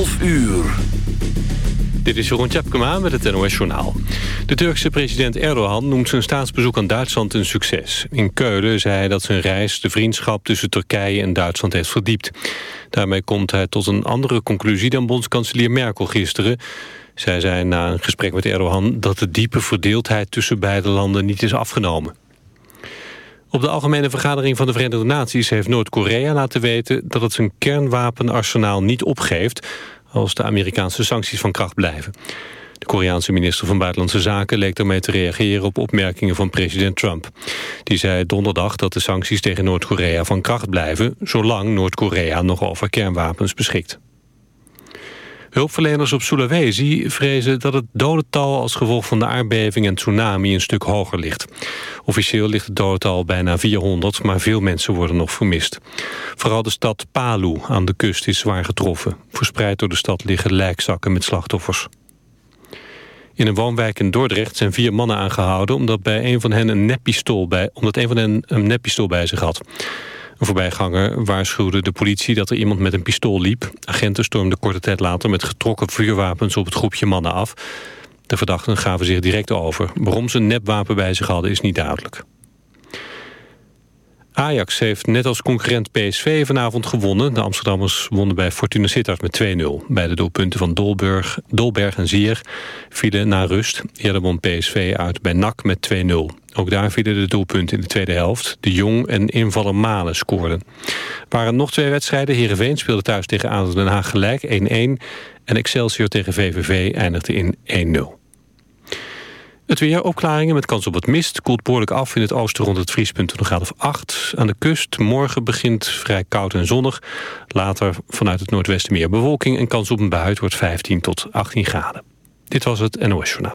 12 uur. Dit is Jeroen Tjepkema met het NOS Journaal. De Turkse president Erdogan noemt zijn staatsbezoek aan Duitsland een succes. In Keulen zei hij dat zijn reis de vriendschap tussen Turkije en Duitsland heeft verdiept. Daarmee komt hij tot een andere conclusie dan bondskanselier Merkel gisteren. Zij zei na een gesprek met Erdogan dat de diepe verdeeldheid tussen beide landen niet is afgenomen. Op de Algemene Vergadering van de Verenigde Naties heeft Noord-Korea laten weten dat het zijn kernwapenarsenaal niet opgeeft als de Amerikaanse sancties van kracht blijven. De Koreaanse minister van Buitenlandse Zaken leek daarmee te reageren op opmerkingen van president Trump. Die zei donderdag dat de sancties tegen Noord-Korea van kracht blijven, zolang Noord-Korea nog over kernwapens beschikt. Hulpverleners op Sulawesi vrezen dat het dodental als gevolg van de aardbeving en tsunami een stuk hoger ligt. Officieel ligt het dodental bijna 400, maar veel mensen worden nog vermist. Vooral de stad Palu aan de kust is zwaar getroffen. Verspreid door de stad liggen lijkzakken met slachtoffers. In een woonwijk in Dordrecht zijn vier mannen aangehouden... omdat, bij een van hen een neppistool bij, omdat een van hen een neppistool bij zich had. Een voorbijganger waarschuwde de politie dat er iemand met een pistool liep. Agenten stormden korte tijd later met getrokken vuurwapens op het groepje mannen af. De verdachten gaven zich direct over. Waarom ze een nepwapen bij zich hadden is niet duidelijk. Ajax heeft net als concurrent PSV vanavond gewonnen. De Amsterdammers wonnen bij Fortuna Sittard met 2-0. Beide doelpunten van Dolberg, Dolberg en Zier vielen na rust. Eerder won PSV uit bij NAC met 2-0. Ook daar vielen de doelpunten in de tweede helft. De Jong en invaller Malen scoorden. Waren nog twee wedstrijden. Heerenveen speelde thuis tegen ADO Den Haag gelijk 1-1. En Excelsior tegen VVV eindigde in 1-0. Het weer opklaringen met kans op wat mist. Koelt behoorlijk af in het oosten rond het vriespunt een graad of 8. Aan de kust morgen begint vrij koud en zonnig. Later vanuit het noordwesten meer bewolking... en kans op een bui. wordt 15 tot 18 graden. Dit was het NOS Journaal.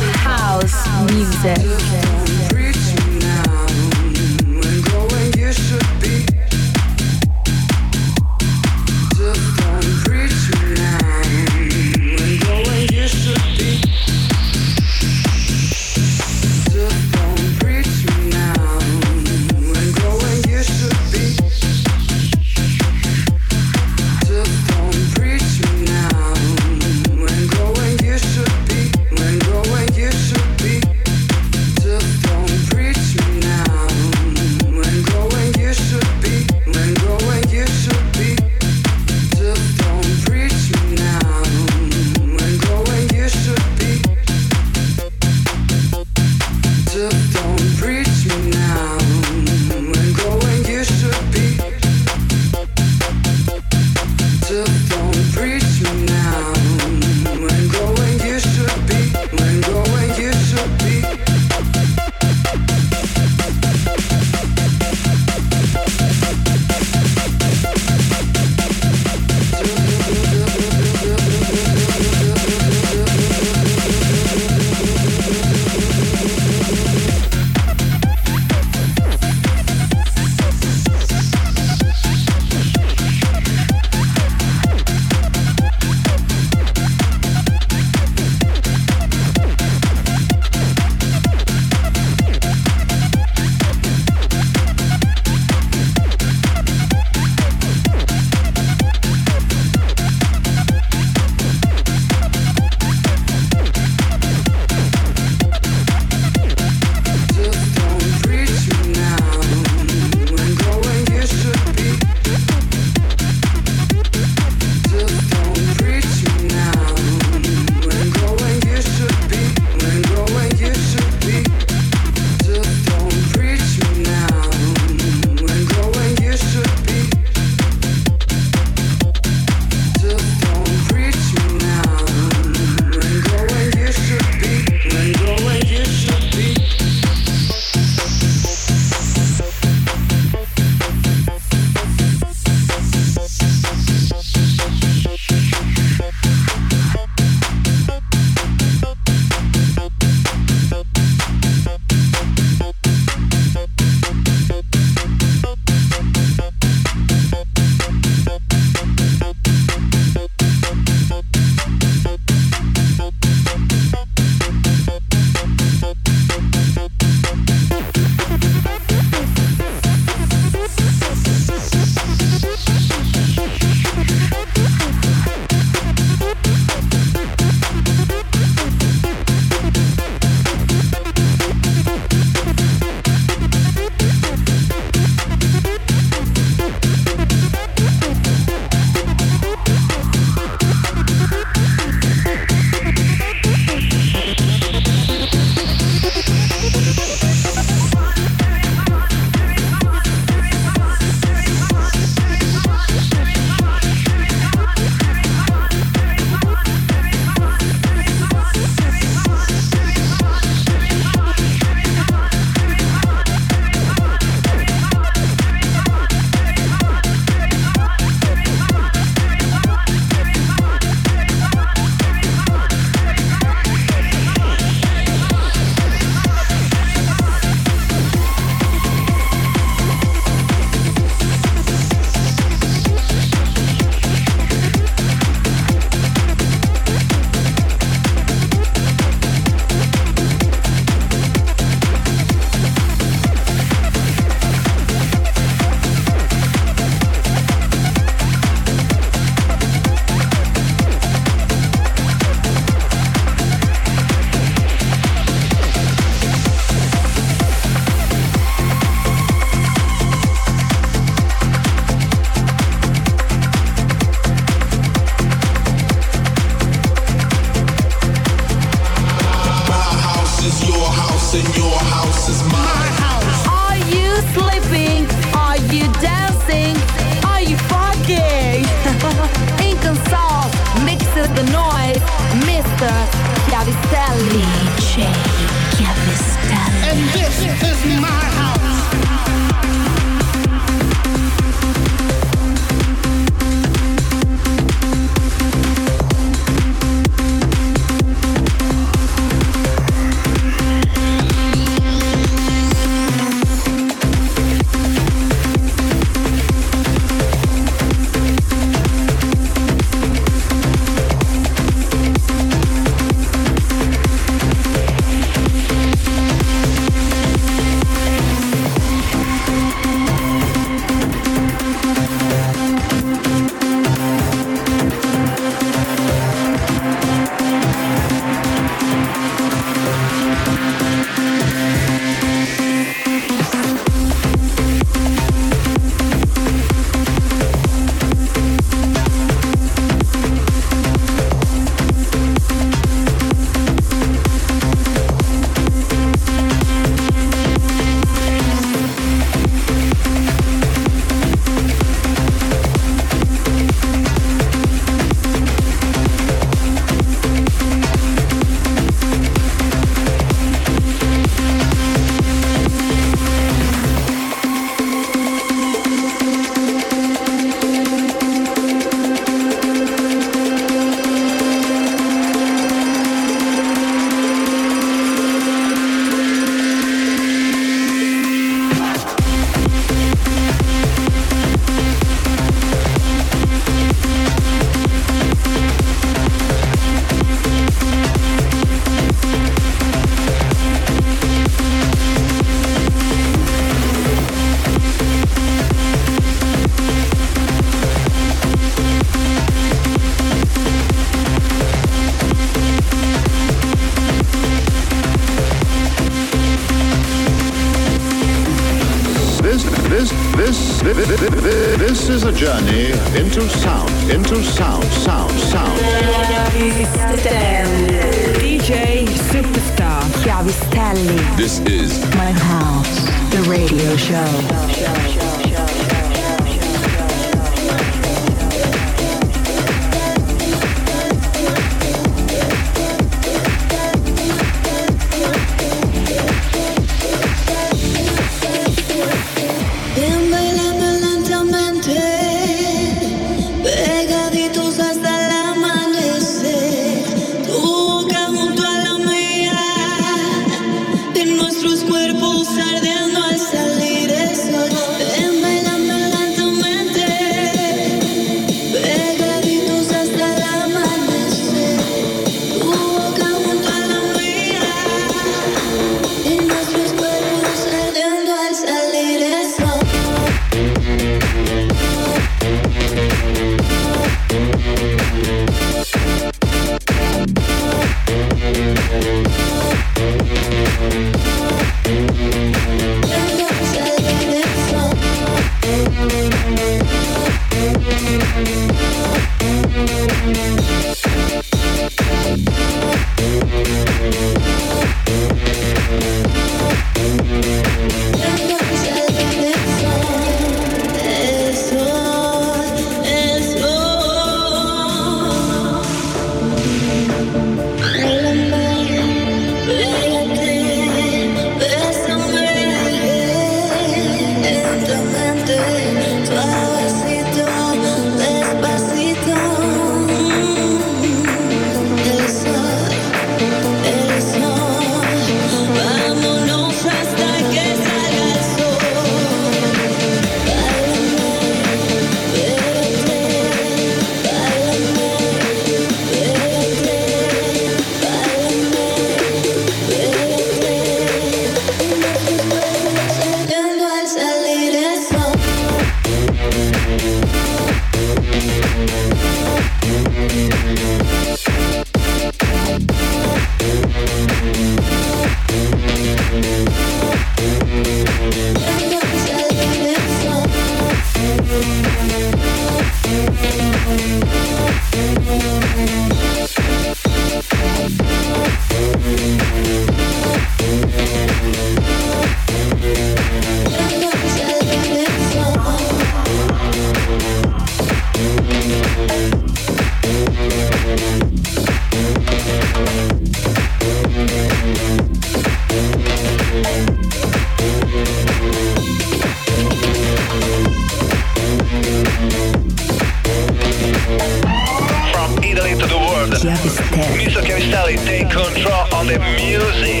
music.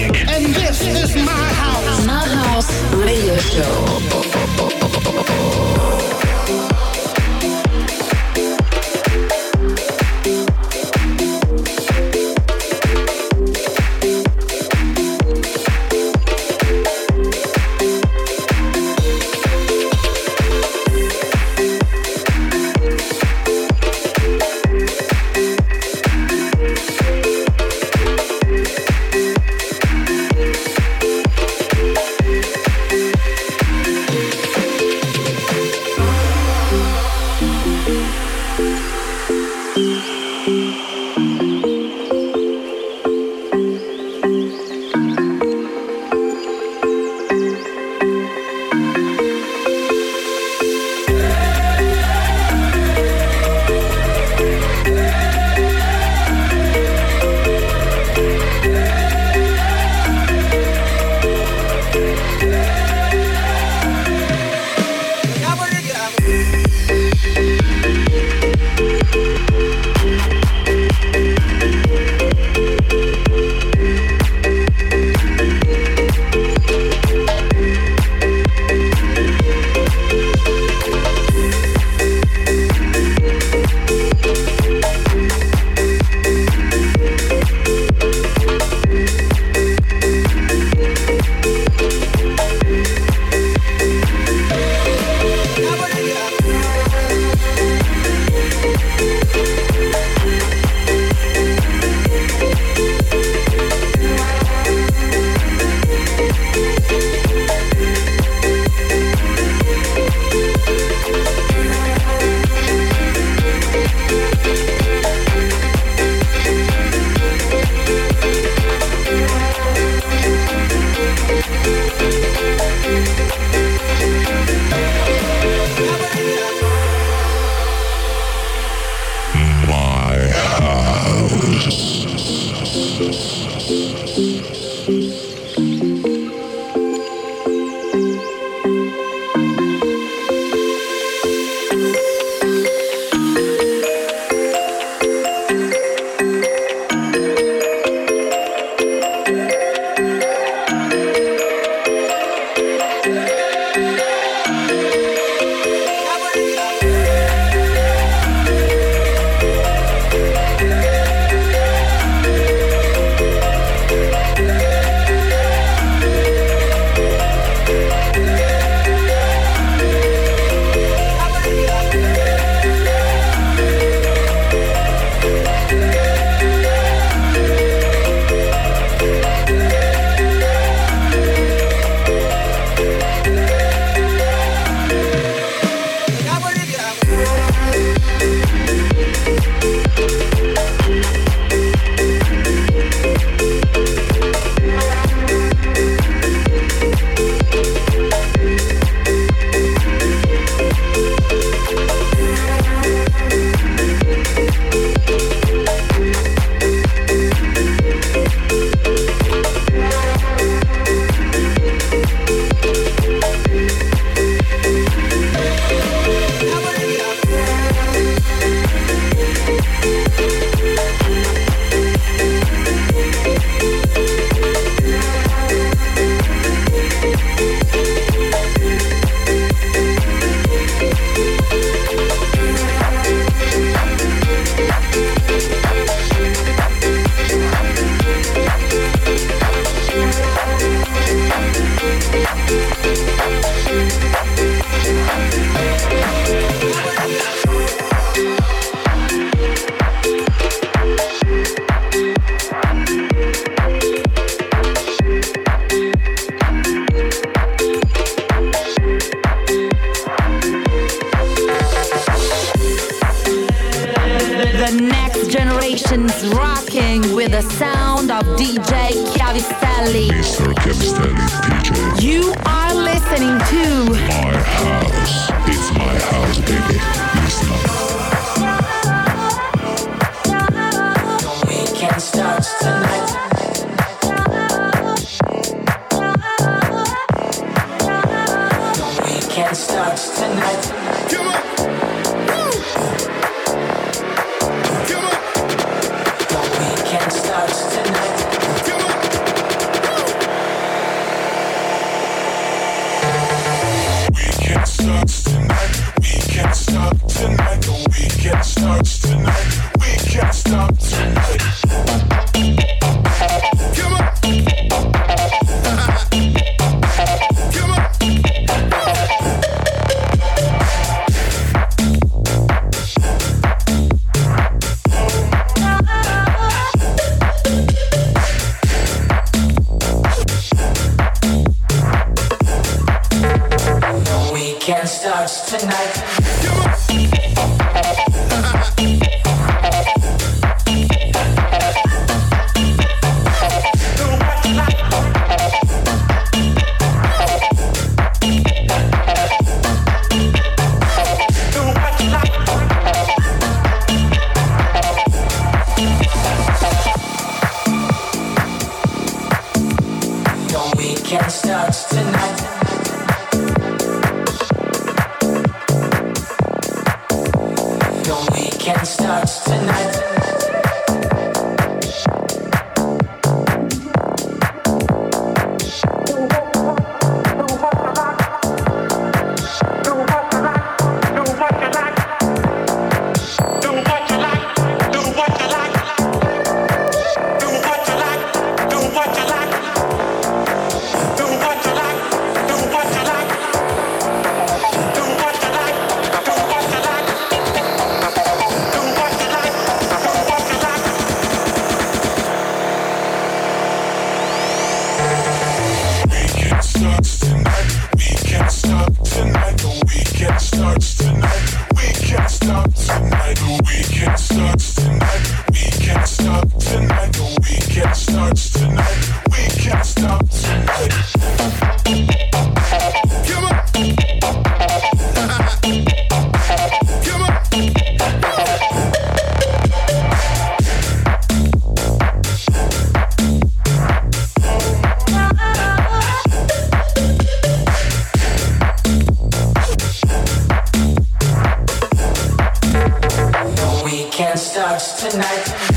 us tonight.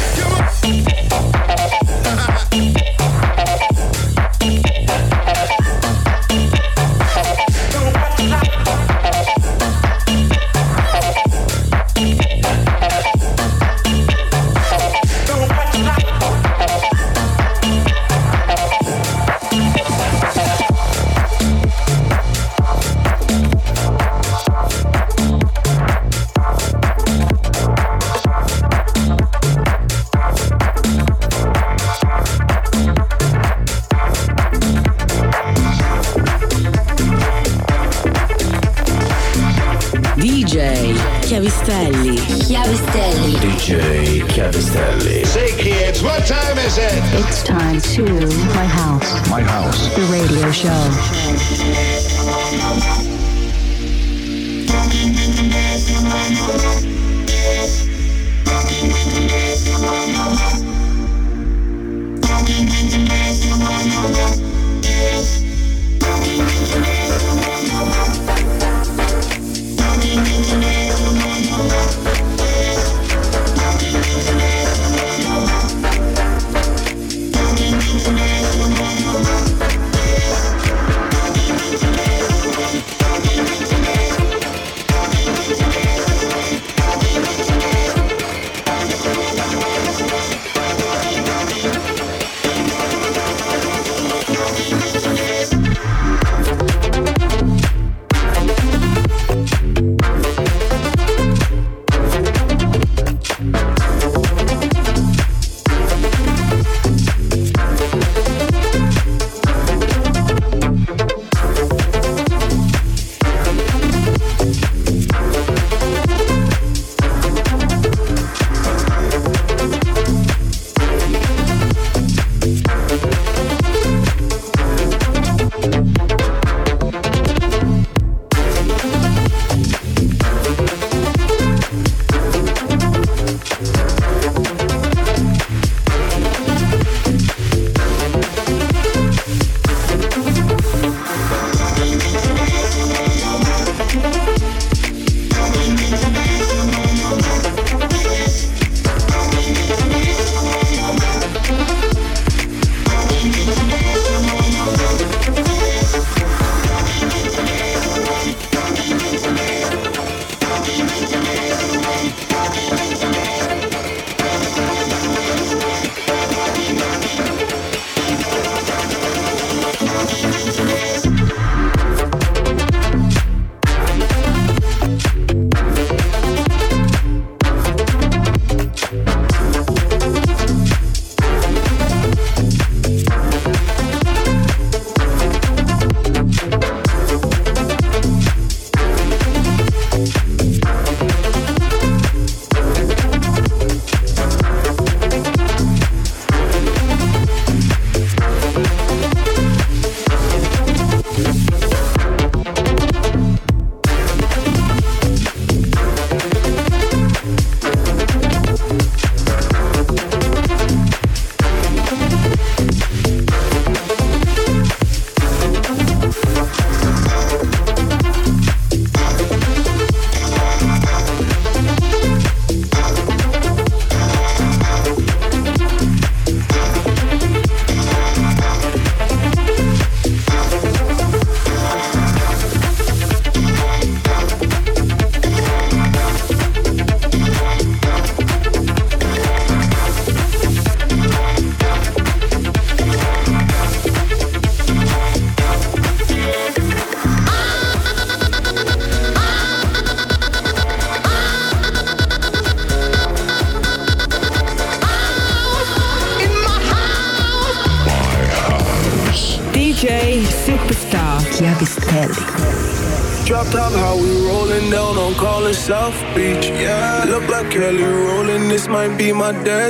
my day.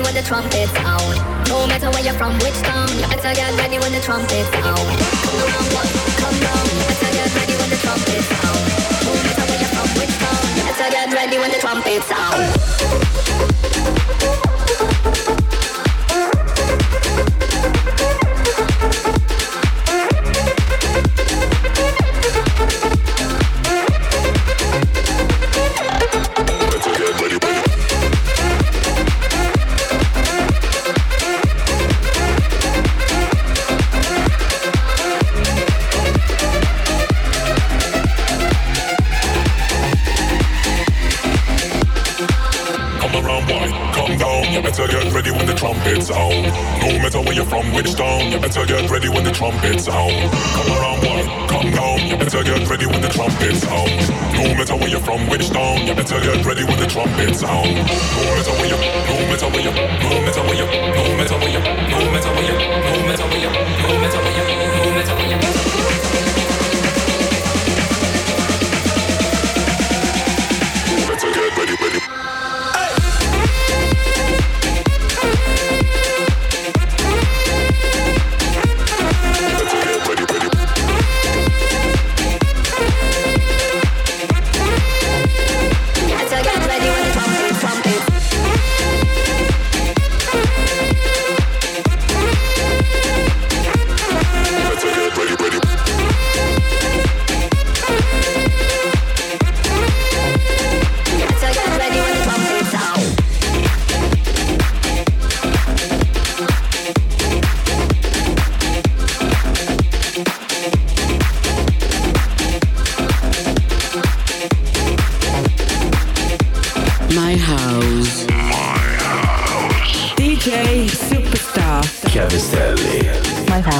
ready when the trumpet's out. No matter where you're from, which town, you better get ready when the trumpet's out. Come on, boy, come on. You better get ready when the trumpet's out. No matter where you're from, which town, you better get ready when the trumpet's out.